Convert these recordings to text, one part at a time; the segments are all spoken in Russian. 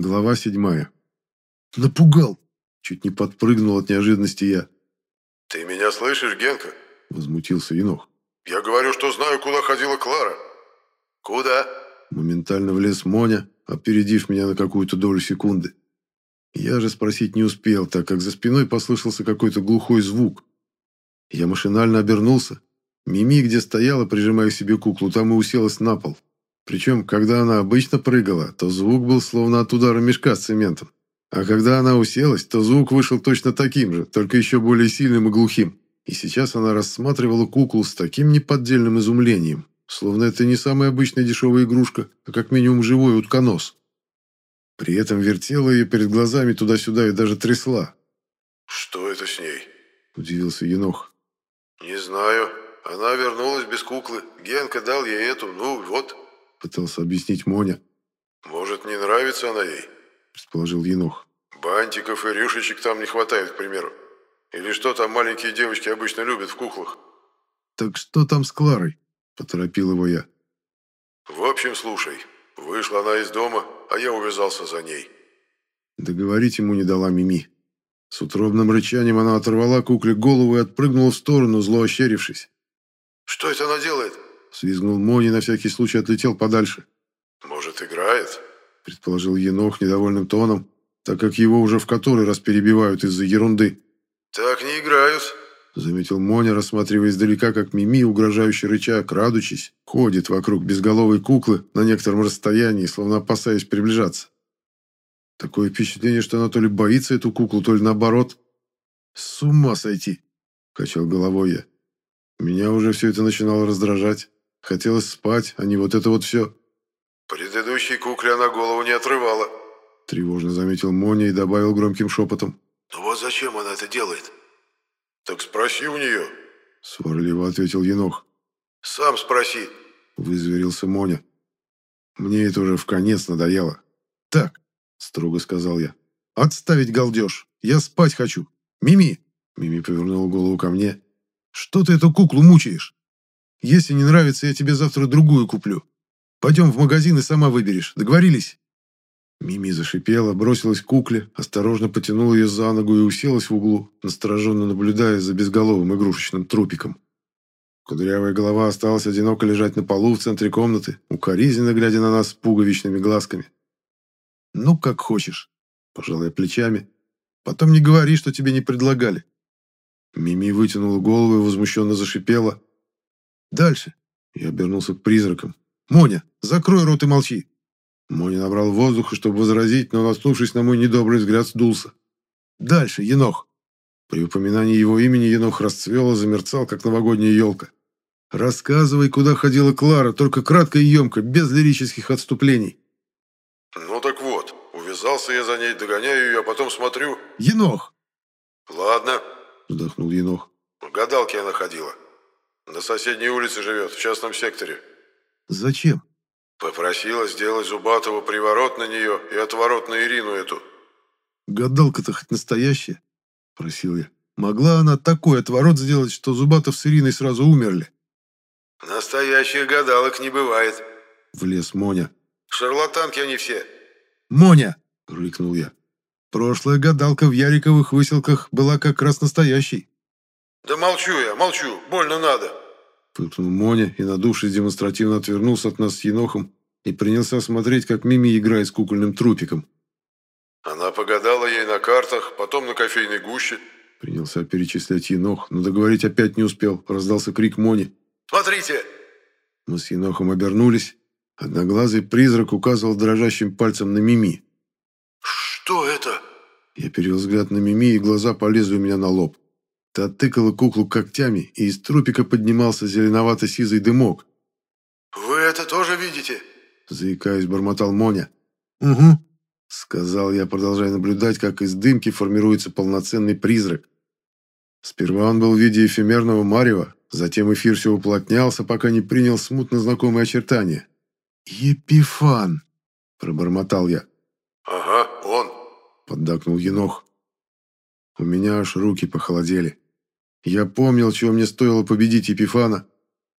Глава седьмая. «Напугал!» Чуть не подпрыгнул от неожиданности я. «Ты меня слышишь, Генка?» Возмутился Енох. «Я говорю, что знаю, куда ходила Клара». «Куда?» Моментально влез Моня, опередив меня на какую-то долю секунды. Я же спросить не успел, так как за спиной послышался какой-то глухой звук. Я машинально обернулся. Мими, где стояла, прижимая к себе куклу, там и уселась на пол. Причем, когда она обычно прыгала, то звук был словно от удара мешка с цементом. А когда она уселась, то звук вышел точно таким же, только еще более сильным и глухим. И сейчас она рассматривала куклу с таким неподдельным изумлением, словно это не самая обычная дешевая игрушка, а как минимум живой утконос. При этом вертела ее перед глазами туда-сюда и даже трясла. «Что это с ней?» – удивился Енох. «Не знаю. Она вернулась без куклы. Генка дал ей эту, ну вот». Пытался объяснить Моня. «Может, не нравится она ей?» Предположил Енох. «Бантиков и рюшечек там не хватает, к примеру. Или что там маленькие девочки обычно любят в куклах?» «Так что там с Кларой?» Поторопил его я. «В общем, слушай. Вышла она из дома, а я увязался за ней». Договорить ему не дала Мими. С утробным рычанием она оторвала кукле голову и отпрыгнула в сторону, зло ощерившись. «Что это она делает?» Свизгнул Мони, на всякий случай отлетел подальше. «Может, играет?» Предположил Енох недовольным тоном, так как его уже в который раз перебивают из-за ерунды. «Так не играют», — заметил Моня, рассматривая издалека, как Мими, угрожающе рыча, крадучись, ходит вокруг безголовой куклы на некотором расстоянии, словно опасаясь приближаться. Такое впечатление, что она то ли боится эту куклу, то ли наоборот. «С ума сойти!» — качал головой я. Меня уже все это начинало раздражать. Хотелось спать, а не вот это вот все. «Предыдущей кукле она голову не отрывала», — тревожно заметил Моня и добавил громким шепотом. «Ну вот зачем она это делает?» «Так спроси у нее», — сварливо ответил Енох. «Сам спроси», — вызверился Моня. «Мне это уже в конец надоело». «Так», — строго сказал я, — «отставить галдеж. Я спать хочу. Мими!» Мими повернула голову ко мне. «Что ты эту куклу мучаешь? Если не нравится, я тебе завтра другую куплю. Пойдем в магазин и сама выберешь. Договорились?» Мими зашипела, бросилась к кукле, осторожно потянула ее за ногу и уселась в углу, настороженно наблюдая за безголовым игрушечным трупиком. Кудрявая голова осталась одиноко лежать на полу в центре комнаты, укоризненно глядя на нас с пуговичными глазками. «Ну, как хочешь», – пожалуй плечами. «Потом не говори, что тебе не предлагали». Мими вытянула голову и возмущенно зашипела. «Дальше». Я обернулся к призракам. «Моня, закрой рот и молчи!» Моня набрал воздуха, чтобы возразить, но, наткнувшись на мой недобрый взгляд, сдулся. «Дальше, Енох!» При упоминании его имени Енох расцвел и замерцал, как новогодняя елка. «Рассказывай, куда ходила Клара, только кратко и емко, без лирических отступлений». «Ну так вот, увязался я за ней, догоняю ее, а потом смотрю...» «Енох!» «Ладно», — вздохнул Енох. «В гадалке она ходила. На соседней улице живет, в частном секторе». «Зачем?» Попросила сделать Зубатову приворот на нее и отворот на Ирину эту. «Гадалка-то хоть настоящая?» – просил я. «Могла она такой отворот сделать, что Зубатов с Ириной сразу умерли?» «Настоящих гадалок не бывает», – влез Моня. «Шарлатанки они все». «Моня!» – рыкнул я. «Прошлая гадалка в Яриковых выселках была как раз настоящей». «Да молчу я, молчу, больно надо». Фыркнул Моня и, надувшись, демонстративно отвернулся от нас с Енохом и принялся смотреть, как Мими играет с кукольным трупиком. «Она погадала ей на картах, потом на кофейной гуще». Принялся перечислять Енох, но договорить опять не успел. Раздался крик Мони. «Смотрите!» Мы с Енохом обернулись. Одноглазый призрак указывал дрожащим пальцем на Мими. «Что это?» Я перевел взгляд на Мими, и глаза полезли у меня на лоб. Та тыкала куклу когтями, и из трупика поднимался зеленовато-сизый дымок. «Вы это тоже видите?» Заикаясь, бормотал Моня. «Угу», — сказал я, продолжая наблюдать, как из дымки формируется полноценный призрак. Сперва он был в виде эфемерного марева, затем эфир все уплотнялся, пока не принял смутно знакомые очертания. «Епифан!» – пробормотал я. «Ага, он!» – поддакнул Енох. У меня аж руки похолодели. Я помнил, чего мне стоило победить Епифана.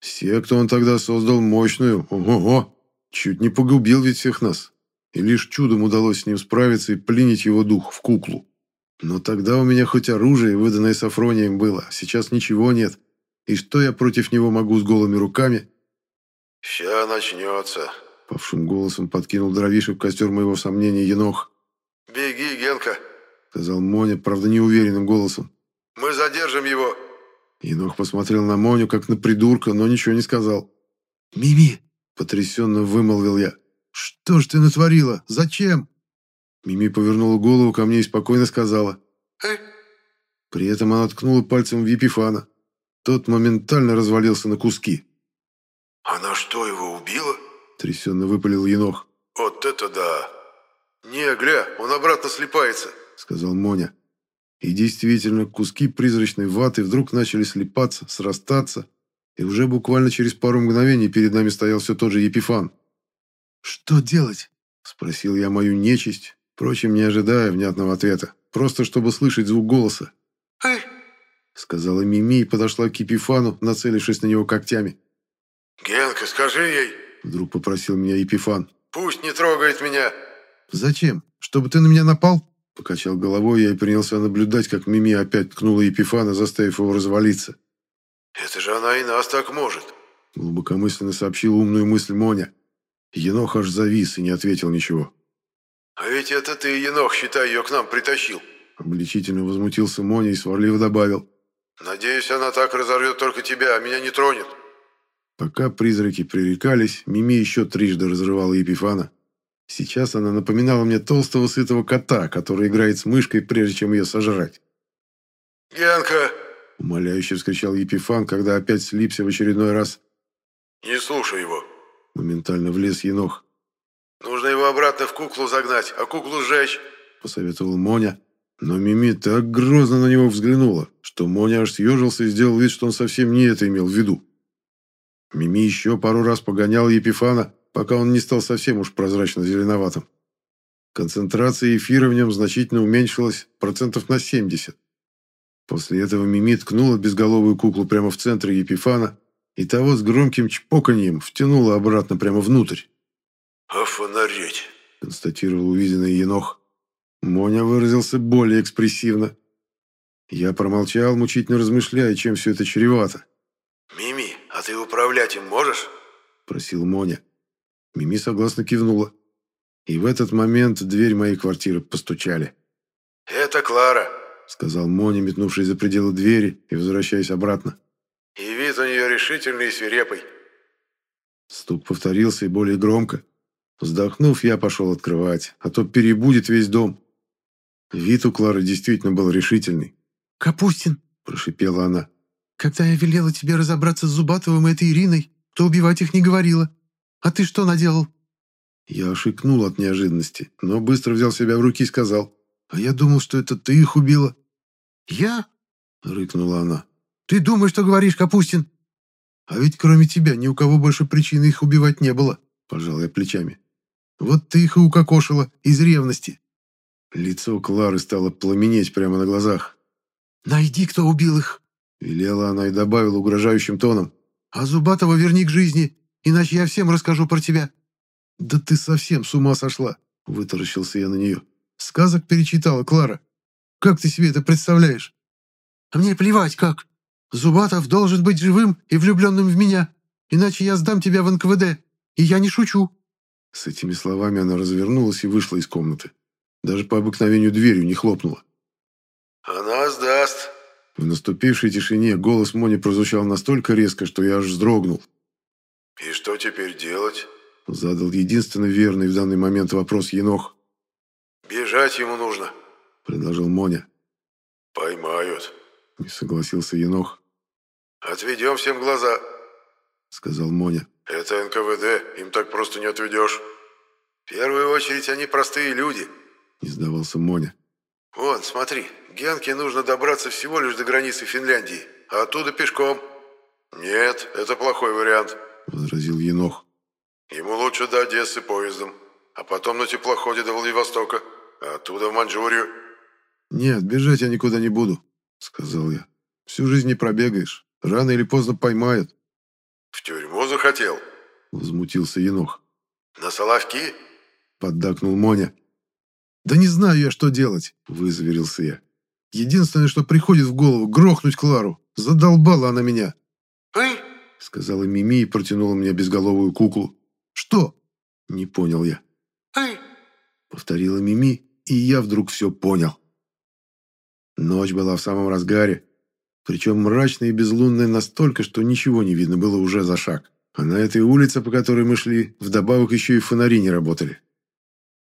Секту он тогда создал мощную, ого-го, чуть не погубил ведь всех нас. и лишь чудом удалось с ним справиться и пленить его дух в куклу. Но тогда у меня хоть оружие, выданное Сафронием, было, а сейчас ничего нет. И что я против него могу с голыми руками? «Ща начнется», — павшим голосом подкинул дровишек в костер моего сомнения енох. «Беги, Генка», — сказал Моня, правда, неуверенным голосом. «Мы задержим его». Енох посмотрел на Моню, как на придурка, но ничего не сказал. «Мими!» — потрясенно вымолвил я. «Что ж ты натворила? Зачем?» Мими повернула голову ко мне и спокойно сказала. «Э?» При этом она ткнула пальцем в Епифана. Тот моментально развалился на куски. «Она что, его убила?» Трясенно выпалил Енох. «Вот это да! Не, гля, он обратно слипается!» Сказал Моня. И действительно, куски призрачной ваты вдруг начали слипаться, срастаться, и уже буквально через пару мгновений перед нами стоял все тот же Епифан. «Что делать?» – спросил я мою нечисть, впрочем, не ожидая внятного ответа, просто чтобы слышать звук голоса. «Эй!» – сказала Мими и подошла к Епифану, нацелившись на него когтями. «Генка, скажи ей!» – вдруг попросил меня Епифан. «Пусть не трогает меня!» «Зачем? Чтобы ты на меня напал?» Покачал головой я и принялся наблюдать, как Мими опять ткнула Епифана, заставив его развалиться. «Это же она и нас так может!» Глубокомысленно сообщил умную мысль Моня. Енох аж завис и не ответил ничего. «А ведь это ты, Енох, считай, ее к нам притащил!» Обличительно возмутился Моня и сварливо добавил. «Надеюсь, она так разорвет только тебя, а меня не тронет!» Пока призраки пререкались, Мими еще трижды разрывала Епифана. Сейчас она напоминала мне толстого сытого кота, который играет с мышкой, прежде чем ее сожрать. «Генка!» — умоляюще вскричал Епифан, когда опять слипся в очередной раз. «Не слушай его!» — моментально влез енох. «Нужно его обратно в куклу загнать, а куклу сжечь!» — посоветовал Моня. Но Мими так грозно на него взглянула, что Моня аж съежился и сделал вид, что он совсем не это имел в виду. Мими еще пару раз погонял Епифана, пока он не стал совсем уж прозрачно-зеленоватым. Концентрация эфира в нем значительно уменьшилась процентов на 70. После этого Мими ткнула безголовую куклу прямо в центр Епифана, и того с громким чпоканьем втянула обратно прямо внутрь. «Офонареть!» – констатировал увиденный енох. Моня выразился более экспрессивно. Я промолчал, мучительно размышляя, чем все это чревато. «Мими, а ты управлять им можешь?» – просил Моня. Мими согласно кивнула. И в этот момент в дверь моей квартиры постучали. «Это Клара», — сказал Моня, метнувшись за пределы двери и возвращаясь обратно. «И вид у нее решительный и свирепый». Стук повторился и более громко. Вздохнув, я пошел открывать, а то перебудет весь дом. Вид у Клары действительно был решительный. «Капустин», — прошипела она, — «когда я велела тебе разобраться с Зубатовым и этой Ириной, то убивать их не говорила. А ты что наделал?» Я ошикнул от неожиданности, но быстро взял себя в руки и сказал. «А я думал, что это ты их убила». «Я?» — рыкнула она. «Ты думаешь, что говоришь, Капустин?» «А ведь кроме тебя ни у кого больше причины их убивать не было», — пожал я плечами. «Вот ты их и укокошила из ревности». Лицо Клары стало пламенеть прямо на глазах. «Найди, кто убил их», — велела она и добавила угрожающим тоном. «А Зубатова верни к жизни иначе я всем расскажу про тебя». «Да ты совсем с ума сошла!» – вытаращился я на нее. «Сказок перечитала, Клара. Как ты себе это представляешь?» «А мне плевать как. Зубатов должен быть живым и влюбленным в меня, иначе я сдам тебя в НКВД, и я не шучу». С этими словами она развернулась и вышла из комнаты. Даже по обыкновению дверью не хлопнула. «Она сдаст!» В наступившей тишине голос Мони прозвучал настолько резко, что я аж вздрогнул. «И что теперь делать?» Задал единственно верный в данный момент вопрос Енох. «Бежать ему нужно», — предложил Моня. «Поймают», — не согласился Енох. «Отведем всем глаза», — сказал Моня. «Это НКВД, им так просто не отведешь. В первую очередь они простые люди», — не сдавался Моня. «Вон, смотри, Генке нужно добраться всего лишь до границы Финляндии, а оттуда пешком». «Нет, это плохой вариант», — возразил Енох. «Ему лучше до Одессы поездом, а потом на теплоходе до Владивостока, а оттуда в Маньчжурию». «Нет, бежать я никуда не буду», — сказал я. «Всю жизнь не пробегаешь. Рано или поздно поймают». «В тюрьму захотел?» — возмутился Енох. «На Соловки?» поддакнул Моня. «Да не знаю я, что делать», — вызверился я. «Единственное, что приходит в голову, грохнуть Клару. Задолбала она меня». «Эй!» — сказала Мими и протянула мне безголовую куклу. «Что?» — не понял я. «Эй!» — повторила Мими, и я вдруг все понял. Ночь была в самом разгаре, причем мрачная и безлунная настолько, что ничего не видно было уже за шаг. А на этой улице, по которой мы шли, вдобавок еще и фонари не работали.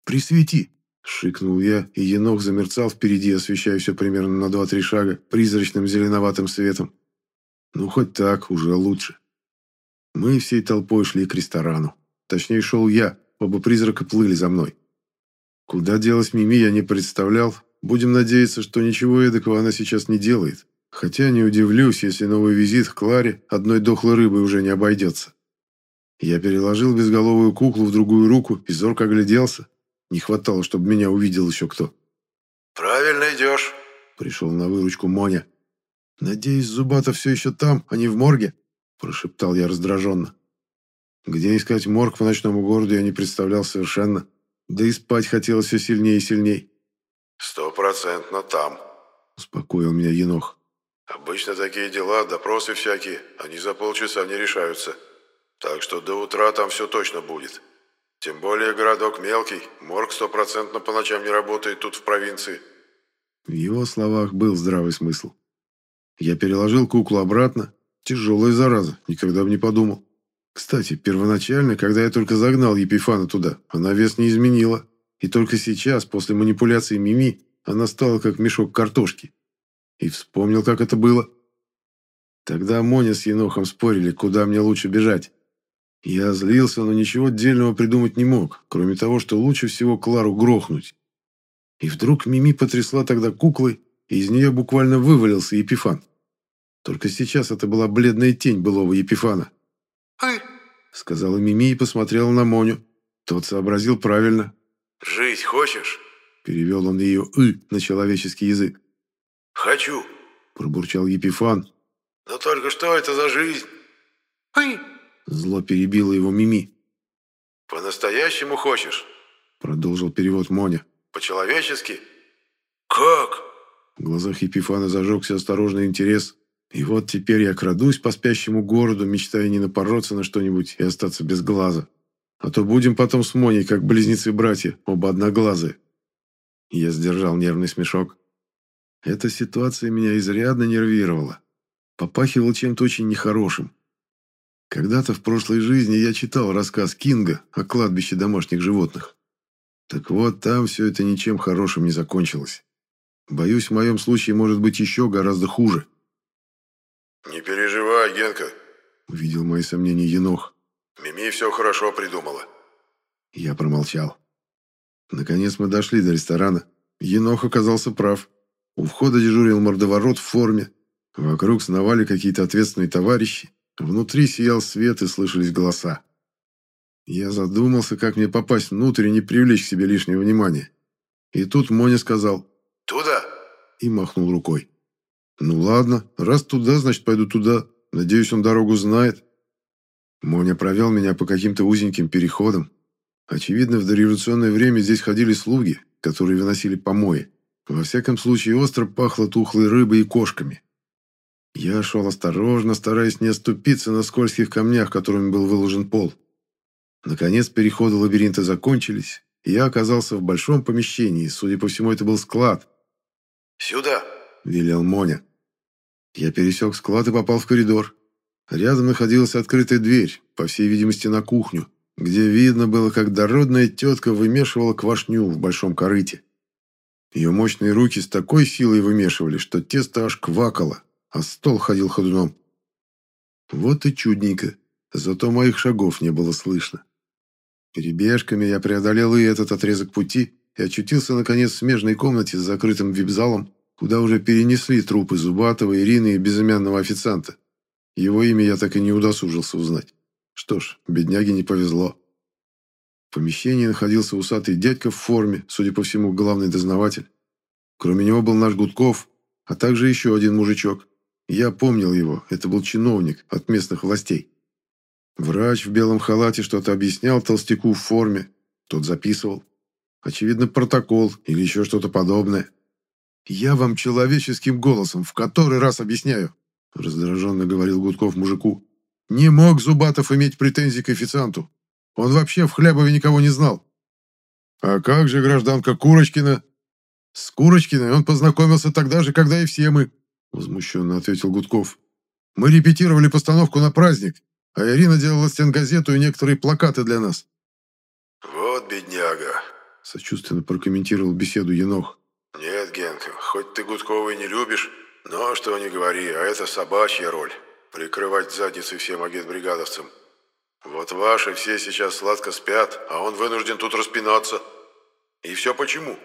«Присвети!» — шикнул я, и енох замерцал впереди, освещая все примерно на два-три шага призрачным зеленоватым светом. Ну, хоть так, уже лучше. Мы всей толпой шли к ресторану. Точнее, шел я, оба призрака плыли за мной. Куда делась Мими, я не представлял. Будем надеяться, что ничего эдакого она сейчас не делает. Хотя не удивлюсь, если новый визит к Кларе одной дохлой рыбой уже не обойдется. Я переложил безголовую куклу в другую руку и зорко огляделся. Не хватало, чтобы меня увидел еще кто. «Правильно идешь», — пришел на выручку Моня. «Надеюсь, Зубата все еще там, а не в морге?» – прошептал я раздраженно. Где искать морг по ночному городу я не представлял совершенно. Да и спать хотелось все сильнее и сильнее. «Стопроцентно там», – успокоил меня Енох. «Обычно такие дела, допросы всякие, они за полчаса не решаются. Так что до утра там все точно будет. Тем более городок мелкий, морг стопроцентно по ночам не работает тут в провинции». В его словах был здравый смысл. Я переложил куклу обратно. Тяжелая зараза, никогда бы не подумал. Кстати, первоначально, когда я только загнал Епифана туда, она вес не изменила. И только сейчас, после манипуляции Мими, она стала как мешок картошки. И вспомнил, как это было. Тогда Моня с Енохом спорили, куда мне лучше бежать. Я злился, но ничего отдельного придумать не мог, кроме того, что лучше всего Клару грохнуть. И вдруг Мими потрясла тогда куклой, и из нее буквально вывалился Епифан. Только сейчас это была бледная тень былого Епифана. «Ай!» — сказала Мими и посмотрела на Моню. Тот сообразил правильно. «Жить хочешь?» — перевел он ее «ы» на человеческий язык. «Хочу!» — пробурчал Епифан. «Но только что это за жизнь?» «Ай!» — зло перебила его Мими. «По-настоящему хочешь?» — продолжил перевод Моня. «По-человечески?» «Как?» В глазах Епифана зажегся осторожный интерес. И вот теперь я крадусь по спящему городу, мечтая не напороться на что-нибудь и остаться без глаза. А то будем потом с Моней, как близнецы-братья, оба одноглазые. Я сдержал нервный смешок. Эта ситуация меня изрядно нервировала. Попахивала чем-то очень нехорошим. Когда-то в прошлой жизни я читал рассказ Кинга о кладбище домашних животных. Так вот, там все это ничем хорошим не закончилось. Боюсь, в моем случае может быть еще гораздо хуже. «Не переживай, Генка», — увидел мои сомнения Енох. «Мими все хорошо придумала». Я промолчал. Наконец мы дошли до ресторана. Енох оказался прав. У входа дежурил мордоворот в форме. Вокруг сновали какие-то ответственные товарищи. Внутри сиял свет и слышались голоса. Я задумался, как мне попасть внутрь и не привлечь к себе лишнего внимания. И тут Моня сказал «Туда!» и махнул рукой. «Ну ладно, раз туда, значит, пойду туда. Надеюсь, он дорогу знает». Моня провел меня по каким-то узеньким переходам. Очевидно, в дореволюционное время здесь ходили слуги, которые выносили помои. Во всяком случае, остро пахло тухлой рыбой и кошками. Я шел осторожно, стараясь не оступиться на скользких камнях, которыми был выложен пол. Наконец, переходы лабиринта закончились, и я оказался в большом помещении. Судя по всему, это был склад. «Сюда!» – велел Моня. Я пересек склад и попал в коридор. Рядом находилась открытая дверь, по всей видимости, на кухню, где видно было, как дородная тетка вымешивала квашню в большом корыте. Ее мощные руки с такой силой вымешивали, что тесто аж квакало, а стол ходил ходуном. Вот и чудненько, зато моих шагов не было слышно. Перебежками я преодолел и этот отрезок пути и очутился, наконец, в смежной комнате с закрытым вип-залом, куда уже перенесли трупы Зубатова, Ирины и безымянного официанта. Его имя я так и не удосужился узнать. Что ж, бедняге не повезло. В помещении находился усатый дядька в форме, судя по всему, главный дознаватель. Кроме него был наш Гудков, а также еще один мужичок. Я помнил его, это был чиновник от местных властей. Врач в белом халате что-то объяснял толстяку в форме, тот записывал. Очевидно, протокол или еще что-то подобное. «Я вам человеческим голосом в который раз объясняю», раздраженно говорил Гудков мужику. «Не мог Зубатов иметь претензий к официанту. Он вообще в Хлябове никого не знал». «А как же гражданка Курочкина?» «С Курочкиной он познакомился тогда же, когда и все мы», возмущенно ответил Гудков. «Мы репетировали постановку на праздник, а Ирина делала стенгазету и некоторые плакаты для нас». «Вот бедняга», сочувственно прокомментировал беседу Енох. «Нет, Генка, хоть ты Гудкова и не любишь, но что не говори, а это собачья роль — прикрывать задницы всем агентбригадовцам. Вот ваши все сейчас сладко спят, а он вынужден тут распинаться. И все почему?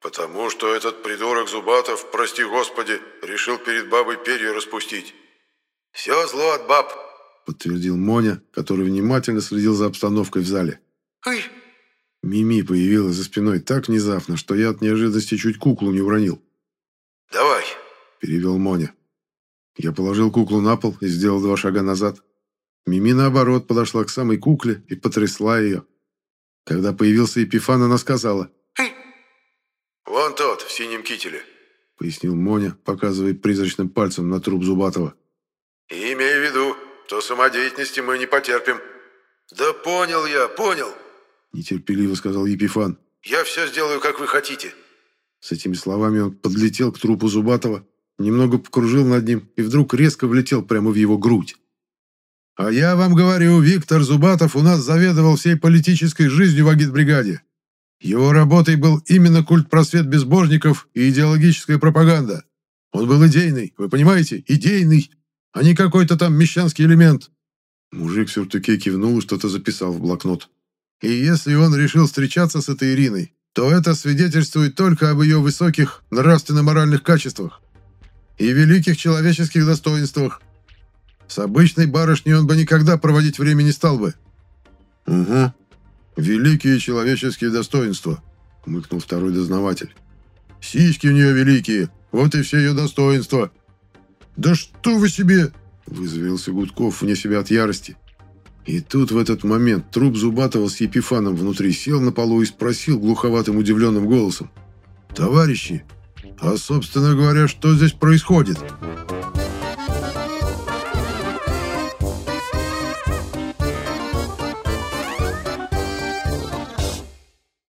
Потому что этот придурок Зубатов, прости господи, решил перед бабой перья распустить. Все зло от баб, подтвердил Моня, который внимательно следил за обстановкой в зале. «Ой!» Мими появилась за спиной так внезапно, что я от неожиданности чуть куклу не уронил. «Давай!» – перевел Моня. Я положил куклу на пол и сделал два шага назад. Мими, наоборот, подошла к самой кукле и потрясла ее. Когда появился Епифан, она сказала «Эй!» «Вон тот, в синем кителе», — пояснил Моня, показывая призрачным пальцем на труп Зубатова. «И имей в виду, что самодеятельности мы не потерпим». «Да понял я, понял», — нетерпеливо сказал Епифан. «Я все сделаю, как вы хотите». С этими словами он подлетел к трупу Зубатова, немного покружил над ним и вдруг резко влетел прямо в его грудь. «А я вам говорю, Виктор Зубатов у нас заведовал всей политической жизнью в агитбригаде. Его работой был именно культ-просвет безбожников и идеологическая пропаганда. Он был идейный, вы понимаете, идейный, а не какой-то там мещанский элемент». Мужик в сюртуке кивнул и что-то записал в блокнот. «И если он решил встречаться с этой Ириной, то это свидетельствует только об ее высоких нравственно-моральных качествах и великих человеческих достоинствах. С обычной барышней он бы никогда проводить время не стал бы. Угу. Великие человеческие достоинства, мыкнул второй дознаватель. Сиськи у нее великие, вот и все ее достоинства. Да что вы себе, вызвался Гудков вне себя от ярости. И тут в этот момент труп Зубатова с Епифаном внутри сел на полу и спросил глуховатым удивленным голосом. «Товарищи, а собственно говоря, что здесь происходит?»